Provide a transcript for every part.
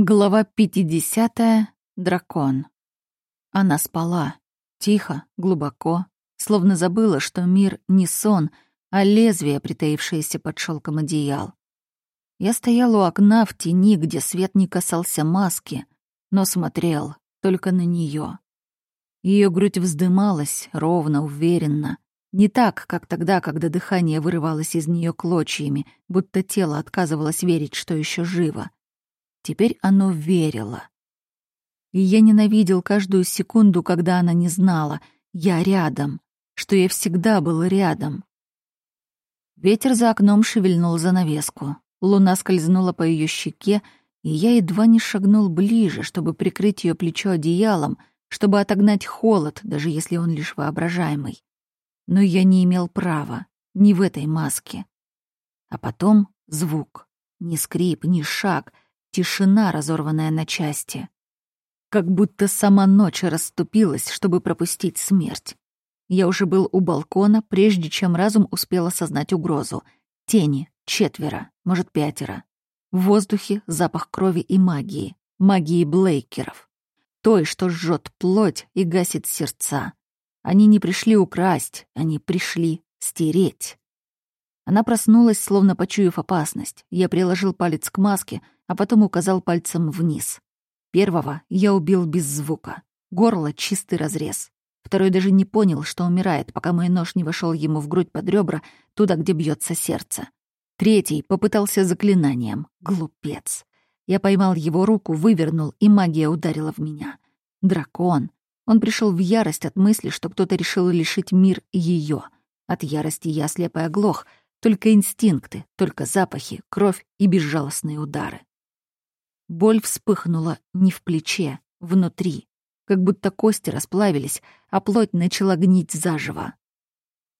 Глава 50. Дракон. Она спала. Тихо, глубоко, словно забыла, что мир не сон, а лезвие, притаившееся под шелком одеял. Я стоял у окна в тени, где свет не касался маски, но смотрел только на нее. Ее грудь вздымалась ровно, уверенно. Не так, как тогда, когда дыхание вырывалось из нее клочьями, будто тело отказывалось верить, что еще живо — Теперь оно верило. И я ненавидел каждую секунду, когда она не знала. Я рядом, что я всегда был рядом. Ветер за окном шевельнул занавеску. Луна скользнула по ее щеке, и я едва не шагнул ближе, чтобы прикрыть ее плечо одеялом, чтобы отогнать холод, даже если он лишь воображаемый. Но я не имел права, ни в этой маске. А потом звук. Ни скрип, ни шаг — Тишина, разорванная на части. Как будто сама ночь расступилась, чтобы пропустить смерть. Я уже был у балкона, прежде чем разум успел осознать угрозу. Тени, четверо, может, пятеро. В воздухе запах крови и магии. Магии Блейкеров. Той, что жжет плоть и гасит сердца. Они не пришли украсть, они пришли стереть. Она проснулась, словно почуяв опасность. Я приложил палец к маске, а потом указал пальцем вниз. Первого я убил без звука. Горло — чистый разрез. Второй даже не понял, что умирает, пока мой нож не вошел ему в грудь под ребра, туда, где бьется сердце. Третий попытался заклинанием. Глупец. Я поймал его руку, вывернул, и магия ударила в меня. Дракон. Он пришел в ярость от мысли, что кто-то решил лишить мир ее. От ярости я слеп и оглох — только инстинкты, только запахи, кровь и безжалостные удары. Боль вспыхнула не в плече, внутри, как будто кости расплавились, а плоть начала гнить заживо.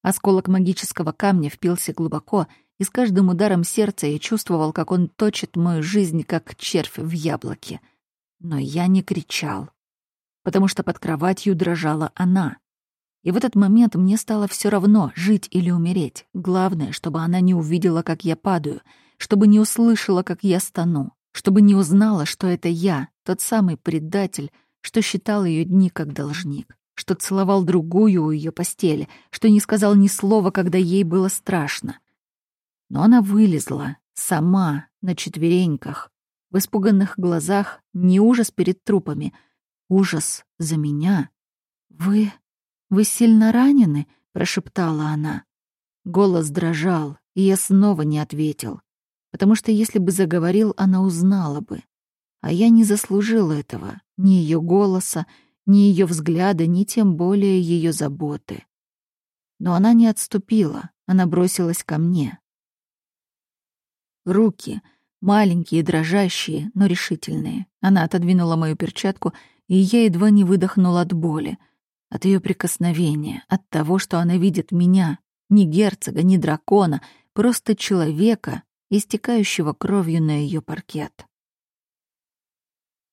Осколок магического камня впился глубоко, и с каждым ударом сердца я чувствовал, как он точит мою жизнь, как червь в яблоке. Но я не кричал, потому что под кроватью дрожала она. И в этот момент мне стало все равно, жить или умереть. Главное, чтобы она не увидела, как я падаю, чтобы не услышала, как я стану, чтобы не узнала, что это я, тот самый предатель, что считал ее дни как должник, что целовал другую у ее постели, что не сказал ни слова, когда ей было страшно. Но она вылезла, сама, на четвереньках. В испуганных глазах не ужас перед трупами, ужас за меня. «Вы «Вы сильно ранены?» — прошептала она. Голос дрожал, и я снова не ответил, потому что если бы заговорил, она узнала бы. А я не заслужил этого, ни ее голоса, ни ее взгляда, ни тем более ее заботы. Но она не отступила, она бросилась ко мне. Руки, маленькие, дрожащие, но решительные. Она отодвинула мою перчатку, и я едва не выдохнул от боли — от ее прикосновения, от того, что она видит меня, ни герцога, ни дракона, просто человека, истекающего кровью на ее паркет.